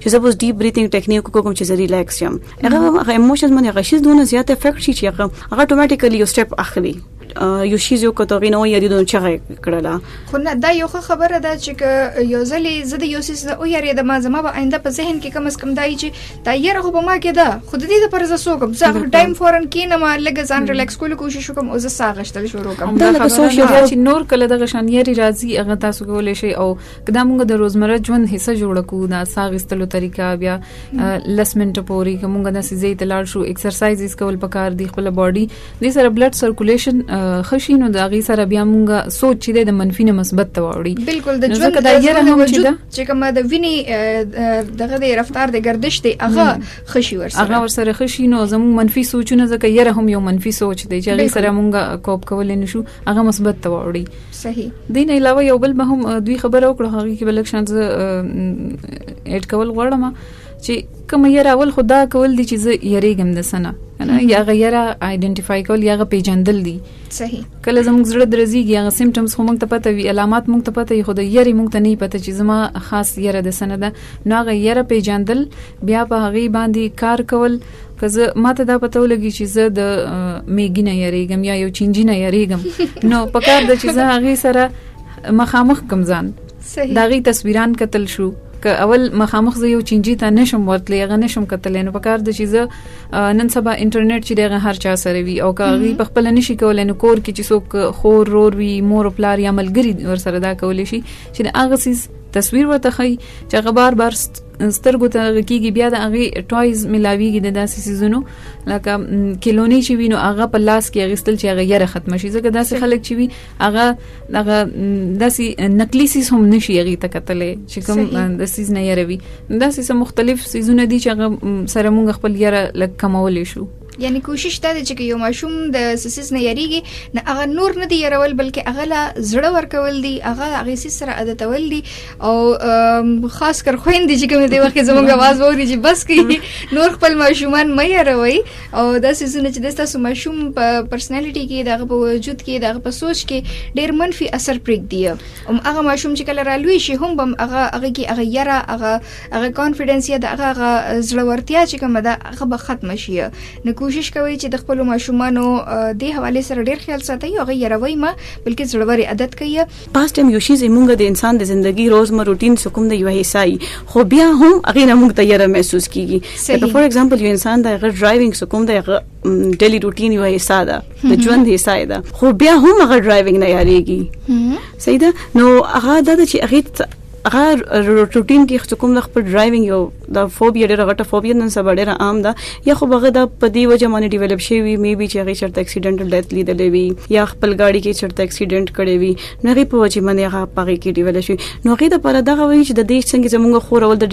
چې زه اوس ډیپ بریثینګ ټیکنیک کوم چې زه ریلیکس یم هغه هغه ایموشنز باندې هغه شیز دونه زیات افیکټ شي چې هغه هغه اتوماتیکلی یو سټپ اخلي یو شیز یو کتوغی نو یری دون چغه کړله خو نه دا یو خبره ده چې یو ځلې زه د یو سیز او یری د ما زما به آینده په ذهن کې کم اس کم دای چې دا یره خو به ما کې ده خو د دې لپاره زه سوګم زه ټایم فورن کینم لګ ځان ریلیکس کول کوشش وکم او زه ساغشتل شروع کوم دا لکه سوشل چې نور کله دغه شان یری راځي هغه تاسو کولای شي او که دا موږ د روزمره ژوند حصہ جوړ کو دا ساغستلو طریقہ بیا لس منټه پوري که موږ د سيزي تلار شو ایکسرسایزز کول پکار دي خپل باډي د سره بلډ سرکولیشن خشي نو دا غي سره بیا موږ سوچ چې د منفي نه مثبت ته واوړي بالکل د ژوند د یره هم چې کوم د ویني دغه د رفتار د گردش دی هغه خشي ورسره هغه ورسره خشي نو زموږ منفي سوچونه ځکه یره هم یو منفي سوچ دی چې غي سره موږ کوپ کول نه شو هغه مثبت ته واوړي صحیح دین علاوه یو بل به هم دوی خبره وکړه هغه کې بلک شان زه اډ کول غواړم چې کوم یې راول خدا کول دي چې زه یریګم د سنه کنه یا غیره آیدنټیفای کول یا غ پیجندل دي صحیح کله زموږ زړه درځيږي هغه سیمټمز خو موږ ته پته وي علامات موږ ته پته وي خو د یری موږ ته نه پته چې زما خاص یره د سنه ده نو غیره پیجندل بیا په هغه باندې کار کول که زه ماته دا پته ولګي چې زه د میګی نه یریږم یا یو چینجی نه یریږم نو په کار د چې زه هغه سره مخامخ کم ځان دا غي تصویران قتل شو که اول مخامخ زه یو چینجی ته نشم ورتلې هغه نشم کتلې نو په کار د چې زه نن سبا انټرنیټ چې دغه هر چا سره وي او که غي په خپل نشي کولای نو کور کې چې څوک خور رور وي مور پلار یا ملګری ور سره دا کولې شي چې هغه سیس تصویر ورته خي چې غبار بار سترګو ته غکیږي بیا د هغه ټوایز ملاویږي د داسې سيزونو لکه کلونی چې وینو هغه په لاس کې اغستل چې هغه یره ختم شي ځکه داسې خلک چې وي هغه هغه داسې نقلي سیس هم نشي هغه ته کتلې چې کوم د سیز نه یره وي داسې سم مختلف سيزونه دي چې هغه سره مونږ خپل یره لکه کمول شو یعنی کوشش دا دی چې یو ماشوم د سسیس نه یریږي نه هغه نور نه دی يرول بلکې هغه لا زړه ورکول دي هغه هغه سیس سره عادتول دي او خاص کر خويندې چې کوم دی وخت زموږ आवाज ووري چې بس کی نور خپل ماشومان مې يروي او دا سيزونه چې د تاسو ماشوم په پرسنالټي کې دغه په وجود کې دغه په سوچ کې ډېر منفي اثر پرېږدي هم هغه ماشوم چې کله رالوي شي هم بم هغه هغه کې هغه یره هغه هغه کانفیډنس یا د هغه زړورتیا چې کومه ده هغه به ختم شي نو کوشش کوي چې د خپل ماشومانو د حواله سره ډیر خیال ساتي او غیر وای ما بلکې زړور عادت کوي پاس ټایم یوشي زمونږ د انسان د ژوندۍ روزمر روټین سکوم د یو حصہ ای خو بیا هم هغه نه موږ تیار محسوس کیږي لکه فور ایگزامپل یو انسان د غیر ډرایوینګ سکوم د ډیلی روټین یو حصہ ده د ژوند حصہ ده خو بیا هم هغه ډرایوینګ نه یاریږي صحیح ده نو هغه د چې هغه هغه روټین کې چې کوم د خپل ډرایوینګ یو د فوبیا ډیره غټه فوبیا نن سبا ډیره عام ده یا خو بغه د په دې وجه باندې ډیولپ شي وي مې بي چې هغه چرته اکسیډنټل ډیث لیدلې وي یا خپل ګاډي کې چرته اکسیډنټ کړي وي نو هغه په وجه باندې هغه پغې کې ډیولپ شي نو هغه د پر دغه وی چې د دې څنګه زمونږ خور ول د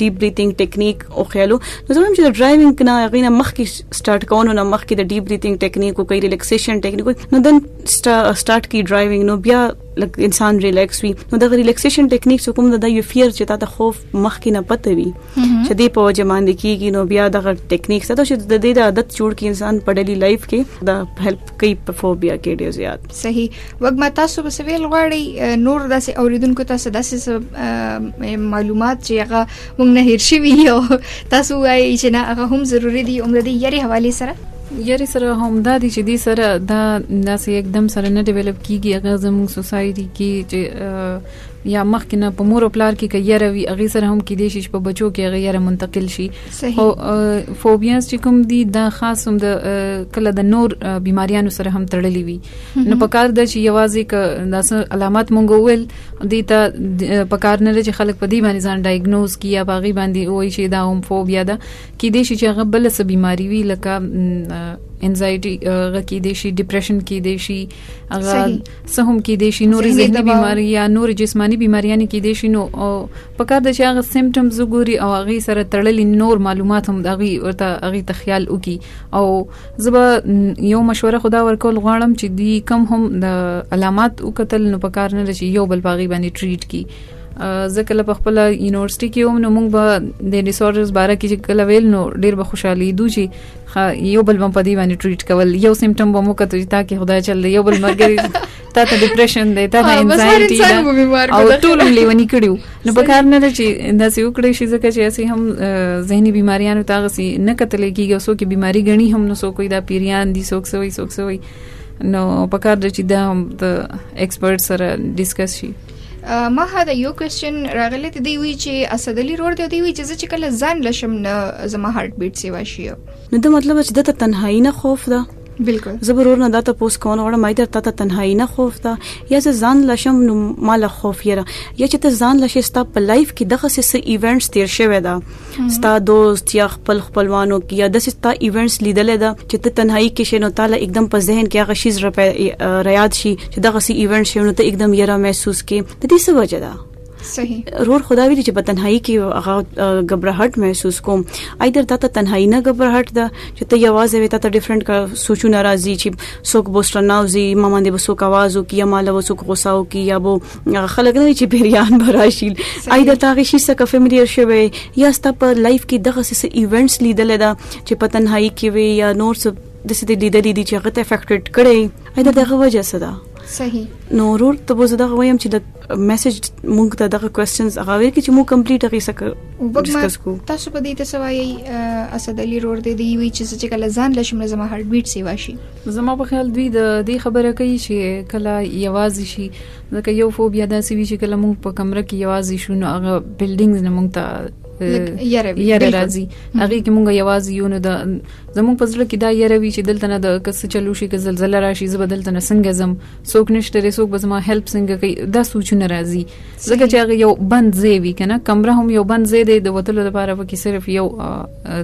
ډیپ بریثینګ ټیکنیک او خیالو نو زمونږ چې د ډرایوینګ نه هغه نه مخ کې سٹارټ کوو نو مخ کې د ډیپ بریثینګ ټیکنیک او کوي ریلیکسیشن ټیکنیک نو دن سٹارټ کی ډرایوینګ نو بیا لکه انسان ریلیکس وي نو د ریلیکسیشن ټیکنیک څه کوم د یو فیر چې تا ته خوف مخکې نه پته وي چې دې په وجه باندې کیږي نو بیا دغه ټیکنیک څه د چې د دې د عادت جوړ کې انسان په ډیلی لایف کې د هیلپ کوي په فوبیا کې ډیر زیات صحیح وګما تاسو به سویل غواړي نور داسې اوریدونکو تاسو داسې معلومات چې هغه مونږ نه هیر شي وي او تاسو وايي چې نه هغه هم ضروری دي عمر دې یاري حواله سره یری سره هم دا دي چې دې سره دا داسې یکدم سره نه ډیولپ کیږي هغه زموږ سوسایټي کې چې یا مخکې نه په مور او پلار کې کيره وي اغه سره هم کې دي شي په بچو کې هغه یره منتقل شي او فوبیاز چې کوم دي دا خاص هم د کله د نور بيماريانو سره هم تړلې وي نو په کار د چې یوازې ک داس علامات مونږ ویل دي ته په کار نه چې خلک په دې باندې ځان ډایګنوز کیه باغی باندې وایي چې دا هم فوبیا ده کې دې شي چې هغه بل څه بيماري وي لکه انزایټي هغه کې دې شي ډیپریشن کې دې شي هغه سهم کې دې شي نورې ذهني بيماري یا نور جسماني بيماریاں کې دې شي نو په کار د چې هغه سیمټمز وګوري او هغه سره تړلې نور معلومات هم دغه ورته هغه تخیل وکي او زبا یو مشوره خدا ورکول غواړم چې دی کم هم د علامات او قتل نو په کار نه لشي یو بل باغی باندې ټریټ کی زه کله په خپل یونیورسيټي کې وم نو موږ به د ډیسورډرز باره کې کله ویل نو ډیر به خوشحالي دو چې یو بل په دې باندې ټریټ کول یو سیمټم به مو کته چې تا کې خدای چل یو بل مرګري تا ته ډیپریشن دی تا ته انزایټي ده او ټول لیونی کړیو نو په کار نه ده چې دا سی وکړې شي ځکه چې اسی هم زهنی بیماریانو ته غسی نه کتل کیږي اوسو کې بیماری غني هم نو سو کوئی دا پیریان دي سوک سوي سوک سوي نو په کار ده چې دا هم د ایکسپرت سره ډیسکس شي مها د یو کوېسچن راغلی دی دی وی چې اسد علي رور دی دی وی چې زه چې کله ځان لشم نه زما هارت بیټ سی واشي نو د مطلب چې د تنهایی نه خوف ده بالکل زبرور نه دا تاسو کوم غواړم مې درته ته تنهایی نه خوف ده یا زه ځان لشم نو مال خوف یره یا چې ته ځان لشې ستا په لایف کې دغه څه ایونټس تیر شوی ده ستا دوست یا خپل خپلوانو کې یا داسې ستا ایونټس لیدلې ده چې ته تنهایی کې شې نو تعالی एकदम په ذهن کې هغه شیز ریاد شي چې دغه سی ایونټ شې نو ته एकदम یره محسوس کې د دې څه وجه ده صحیح رور خدا ویل چې په تنهایی کې هغه غبرهټ محسوس کوم ایدر تا ته تنهایی نه غبرهټ ده چې ته یوازې وې تا ته ډیفرنٹ کا سوچو ناراضي چې څوک بوستر ناوزي ما باندې وسو کاوازو کې یا مال وسو غوساو کې یا بو خلک دا چې پیریان براشي اې د تاغي شي څخه فیملییر شوي یا ستا په لایف کې دغه څه ایونټس لیدل دا چې په تنهایی کې وي یا نور څه د څه لیدلې دي چې هغه ته افیکټډ کړي اې دا دغه وجه څه ده صحیح نو ورور ته به زه دا وایم چې د میسج مونږ ته دغه کوېسچنز هغه وی چې مو کمپلیټ هغه سکه ډیسکس کو تاسو په دې ته سوایي اسد علي رور دې دی وی چې چې کله ځان لشم زما هارت بیټ سیوا شي زما په خیال دوی د دې خبره کوي چې کله یوازې شي ځکه یو فوبیا داسې وي چې کله موږ په کمره کې یوازې شو نو هغه بلډینګ نه موږ ته یره راځي هغه کې مونږ یوازې یو نو د زموږ په ځل کې دا یره وی چې دلته نه د کس چلو شي که زلزلہ راشي زب دلته نه څنګه زم څوک نشته لري څوک به زما هیلپ څنګه کوي دا سوچونه راځي ځکه چې هغه یو بند ځای وی کنه کمره هم یو بند ځای دی د وتلو لپاره وکي صرف یو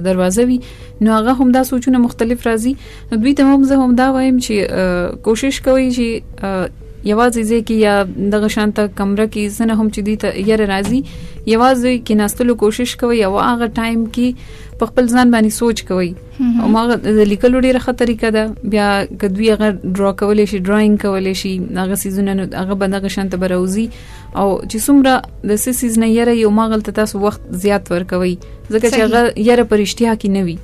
دروازه وی نو هغه هم دا سوچونه مختلف راځي نو دوی ته هم زه هم دا وایم چې کوشش کوي چې یوازې ځکه یا دغه شانته کمره کې زنه هم چې دي ته یره راځي یوازې کې ناستلو کوشش کوي او هغه ټایم کې په خپل ځان باندې سوچ کوي او ما لیکل ډیره ښه طریقه ده بیا کدوی هغه ډرا کولې شي ډراینګ کولې شي هغه سيزونه نو هغه بندغه شانته بروزي او چې څومره د سیسیز نه یره یو ماغل ته تاسو وخت زیات ورکوي ځکه چې هغه یره پرشتیا کې نه وي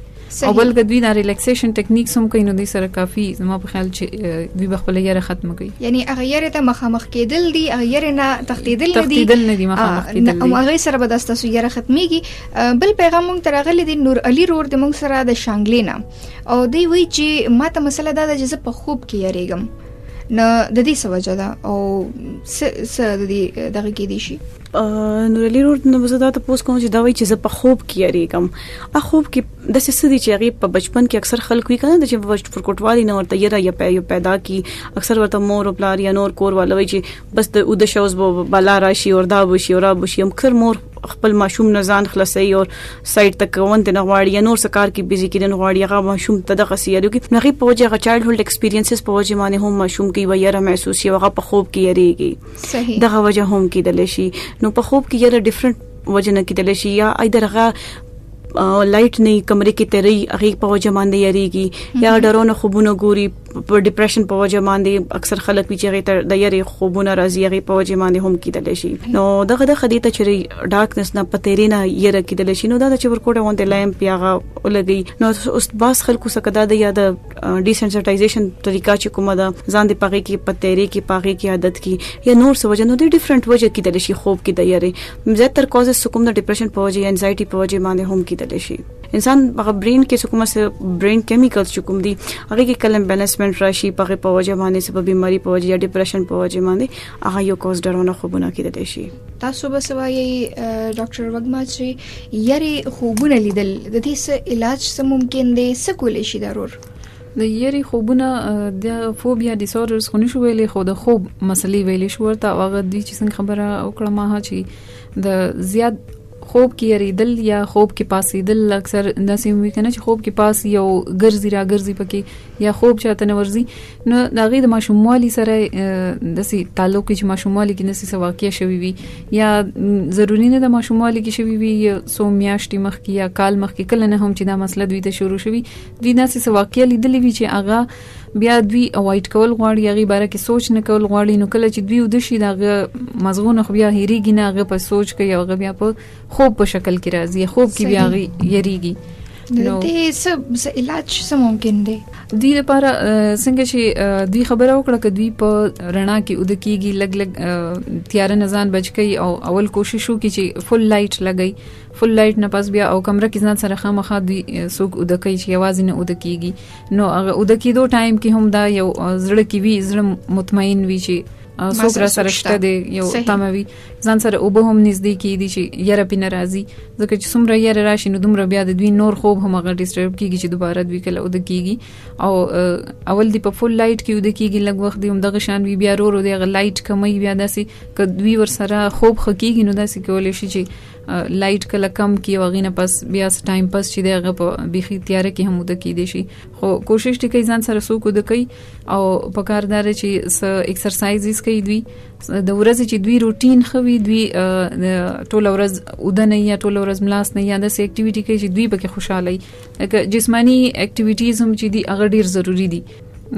او بل کدوی دا ریلیکسیشن ټیکنیکس هم کوي نو دوی سره کافي زما په خیال چې دوی بخپل یې ختم کوي یعنی هغه یې ته مخامخ کېدل دي هغه یې نه تختیدل دي تختیدل نه دي مخامخ کېدل او هغه سره به داستا سو یې ختميږي بل پیغام مونږ ترغلې دي نور علي رور د مونږ سره د شانګلینا او دوی وی چې ماته مسله دا ده چې زه په خوب کې یریږم نو د دې سوجه ده او س س د دې دغه کې دي شي نورعلی رور نو زه دا ته پوس کوم چې دا وایي چې زه په خوب کې یریږم ا خوب کې د څه سدي چې هغه په بچپن کې اکثر خلک وی کنه چې بچ پر کوټوالي نه ورته یره یا په پیدا کی اکثر ورته مور او پلار یا نور کور والوي چې بس د اود شوز بلا راشي او دا بشي او را بشي هم کر مور خپل ماشوم نه ځان خلاصي او سایت تک کوند نه غواړي یا نور سکار کې بيزي کې نه غواړي هغه ماشوم ته د غسي یادو کې نغي پوجي هغه چایلډ هولډ ایکسپیرینسز پوجي معنی هم ماشوم کې ویره محسوس شي هغه په خوب کې یریږي صحیح دغه وجه هم کېدل شي نو په خوب کې یره ډیفرنٹ وجه نه کېدل شي یا ایدرغه لایټ نه کمرې کې تیری هغه په وجه باندې یریږي یا ډرونه خوبونه ګوري په ډیپریشن په وجه باندې اکثر خلک چې هغه تر د یری خوبونه راځي هغه په وجه باندې هم کیدل شي نو دغه د خدي ته چې ډارکنس نه پتیری نه یره کیدل شي نو دا چې ورکوټه وانت لایم پیغه ولګي نو اوس باس خلکو سکه دا د یاد ډیسنسټایزیشن طریقه چې کومه ده ځان د پاګه کې په تیرې کې پاګه کې عادت کې یا نور څه وجه نو د ډیفرنٹ وجه کې د شي خوب کې د یاري زیات تر کوزه سکوم د ډیپریشن په وجه یا انزایټي په وجه باندې هم کې د شي انسان هغه برین کې څه کومه سره برین کیمیکلز چې کوم دي هغه کې کلم بیلنسمنت راشي په په وجه باندې سبب بیماری په وجه یا ډیپریشن په وجه باندې هغه یو کوز ډرونه خوبونه کېدای شي تاسو به سوایي ډاکټر وګما چې یری خوبونه لیدل د دې څه علاج څه ممکن دی څه کولای شي ضرور د یری خوبونه د فوبیا ډیسوردرز خو نشو ویلې خو د خوب مسلې ویلې شو ورته هغه د چې څنګه خبره وکړه ما چې د زیات خوب کې یریدل یا خوب کې پاسېدل اکثر داسې وي کنه چې خوب کې پاس یو ګرځي را ګرځي پکې یا خوب چاته نه ورزي نو دا غي د ماشوموالي سره د سي تعلق چې ماشوموالي کې نسي سواکیا شوی وي یا ضروری نه د ماشوموالي کې شوی وي یا سو میاشتې مخ کې یا کال مخ کې کله نه هم چې دا مسله دوی ته شروع شوی دوی دا سي سواکیا لیدلې وي چې هغه بیا دوی اوایډ کول غواړي هغه باره کې سوچ نه کول غواړي نو کله چې دوی ودشي دا مزغونه خو بیا هریږي نه هغه په سوچ کې یو غبیا په خوب په شکل کې راځي خوب کې بیا یریږي نو دې څه علاج څه ممکن دی دې لپاره څنګه چې دې خبره وکړه کدی په رڼا کې ود کیږي لګ لګ تیار نه ځان بچ کی او اول کوشش وکړي چې فل لایټ لګي فل لایټ نه پس بیا او کمره کې ځان سره خامخا دی سوق ود کوي چې आवाज نه ود کیږي نو هغه ود کیدو ټایم کې هم دا یو زړه کې وی زړه مطمئن وی چې څوک را سره شته دی یو تموي ځان سره اوبه هم نږدې کېدي چې یره پې نه راځي ځکه چې څومره یره راشي نو دومره بیا د دوی نور خوب هم هغه ډیسټرب کېږي چې دوباره دوی کله اوده کېږي او اول دی په فول لایټ کې اوده کېږي لږ وخت دی هم دغه شان وی بیا رورو دی غ لایټ کمي بیا داسې ک دوی ور سره خوب خکېږي نو داسې کولې شي چې لایټ کله کم کی وغینه پس بیا س ټایم پس چې دغه په بيخي تیار کې هم ود کې دي شي خو کوشش ټی کوي ځان سره سو کو د کوي او پکاردار چې س ایکسرسایزز کوي دوی د ورځې چې دوی روټین خوي دوی ټول ورځ اودنه یا ټول ورځ ملاس نه یا د سې اکټیویټي کوي چې دوی پکې خوشاله وي لکه جسمانی اکټیویټیز هم چې دی هغه ډیر ضروری دي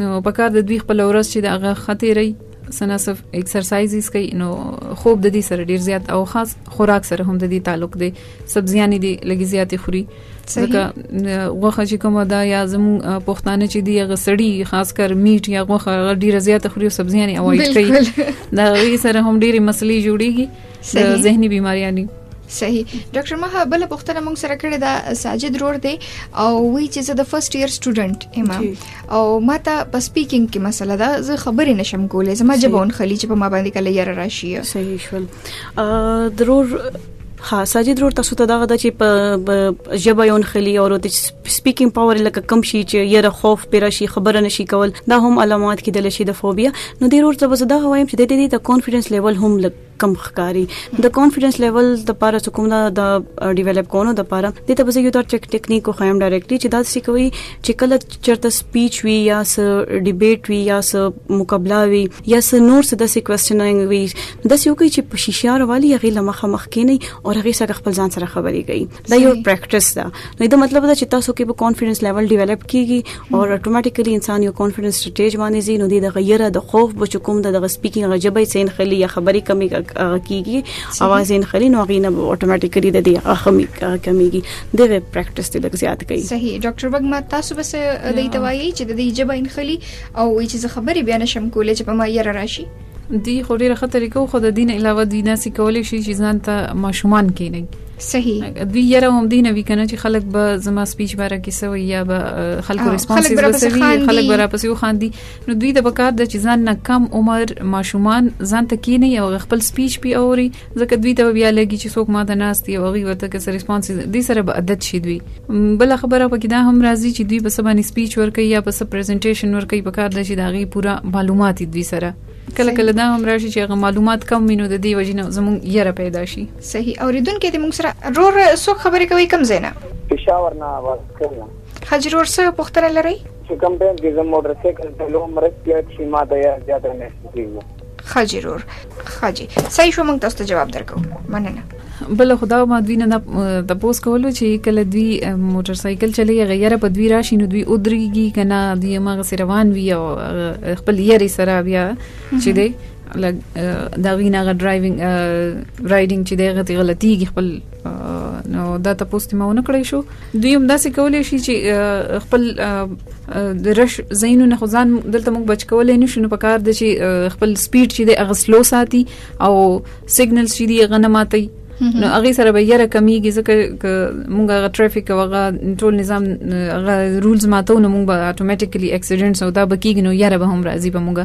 نو په کار د دوی خپل ورځ چې د هغه خطرې ری سناسف ایکسرسایزز کوي نو خوب د دې سره ډیر زیات او خاص خوراک سره هم د دې تعلق دی سبزیان دي لګي زیاتې خوري ځکه غوخه چې کومه دا یا زمو پښتانه چې دی غسړی خاص کر میټ یا غوخه ډیره زیاته خوري او سبزیان یې اوایډ کوي دا غي سره هم ډیره مسلې جوړیږي ذهني بيماریاں دي صحیح ډاکټر ما بل پښتنه موږ سره کړی دا ساجد رور دی او وی چې زه د فرست ایئر سټوډنټ یم او ما ته په سپیکینګ کې مسله ده زه خبرې نشم کولای زما جبون خلی چې په ما باندې کله یاره راشي صحیح شول ضرور ها ساجد رور تاسو ته دغه د چې په ژبه یو نخلی او د سپیکینګ پاور لکه کم شي چې یره خوف پر شي خبره نشي کول دا هم علامات کې د شي د فوبیا نو د رور ته زده وایم چې د دې د کانفیډنس لیول هم لګ کم ښکاری د کانفیډنس لیول د پاره کوم دا د ډیولپ کولو د پاره د ته بس یو تر چک ټیکنیک خو خیم ډایرکټلی چې دا څه کوي چې کله چرته سپیچ وی یا س ډیبیټ وی یا س مقابله وی یا س نور څه د سې کوېسچنینګ وی د سیو کوي چې په شیشه راوالي هغه لمخه مخ کې نه او هغه سره خپل ځان سره خبرې کوي دا یو پریکټیس ده نو دا مطلب دا چې تاسو کې په کانفیډنس لیول ډیولپ کیږي او اتوماتیکلی انسان یو کانفیډنس سټیج باندې زی نو د غیره د خوف بچ کوم د سپیکینګ غجبې سین خلی یا خبرې کمی کیږي اواز یې خلی نو غینه اتوماتیکلی د دې خمی کمیږي دغه پریکټیس ته لږ زیات کوي صحیح ډاکټر وګما تاسو بس د ایتوایي چې د دې جبې خلی او چې خبرې بیا نشم کولای چې په ما یې راشي دی خو ډیره ښه طریقه خو د دین علاوه دوی ناسي کولای شي چې ځان ته ماشومان کینی صحیح دوی یره هم دینه وی کنه چې خلک به زما سپیچ باره کې سوي یا به خلکو ریسپانس وسوي خلک به را پسې وخاندي نو دوی د بکار د چې ځان نه کم عمر ماشومان ځان ته کینی او خپل سپیچ پی اوري ځکه دوی ته بیا لګي چې څوک ماته ناست دی او هغه ورته که سره ریسپانس دي سره به عادت شي دوی بل خبره پکې دا هم راځي چې دوی په سبا سپیچ ورکړي یا په سب پریزنټیشن ورکړي په کار د شي دا غي پوره معلومات دوی سره کله کله دا هم راشي چې هغه معلومات کم وینو د دې وجنه زموږ یره پیدا شي صحیح اوریدونکو دې موږ سره رور سو خبرې کوي کم زینا پېښور نه आवाज کوي حجرور سره پوښتنه لري چې کم ټایم کې زموږ موټر سایکل ته لوم رسېږي چې ما ته یې زیاته نه کیږي خاجي رور خاجي صحیح شو موږ تاسو ته جواب درکو مننه بل خدا ما دوی نه د پوس کولو چې کله دوی موټر سایکل چلی غیره په دوی راشي نو دوی ودرېږي کنه دوی مغه سره روان وي او خپل یری سره بیا چې دی لګ دا وینا غ ډرایوینګ رایډینګ چې دغه غلطي خپل نو دا تاسو ته مو نه کړی شو دوی هم داسې کولای شي چې خپل د رش زینو نه خزان دلته موږ بچ کولای نشو نو په کار د چې خپل سپیډ چې د اغسلو ساتي او سیګنل چې دی غنماتي نو هغه سره به یره کمیږي ځکه موږ هغه ټریفیک او هغه ټول نظام هغه رولز ماتو نو موږ به اتوماتیکلی اکسیډنټس او دا بکیږي نو یره به هم راځي به موږ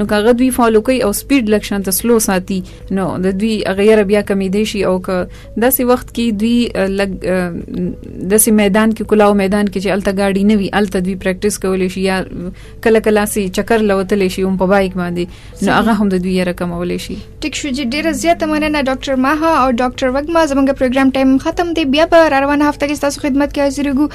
نو کاغه دوی فالو کوي او سپیډ لک شانت سلو ساتي نو د دوی غیر بیا کمی دی شي او که داسې وخت کې دوی لګ داسې میدان کې کلاو میدان کې چې الته گاډي نه وي الته دوی پریکټیس کولای شي یا کله کله سي چکر لوتلی شي هم په بایک باندې نو هغه هم د دوی یې کمولای شي ټیک شو جی ډیره زیاته مننه ډاکټر ماها او ډاکټر وګما زموږ پروګرام ټایم ختم دی بیا به روانه هفته کې تاسو خدمت کې حاضرېږو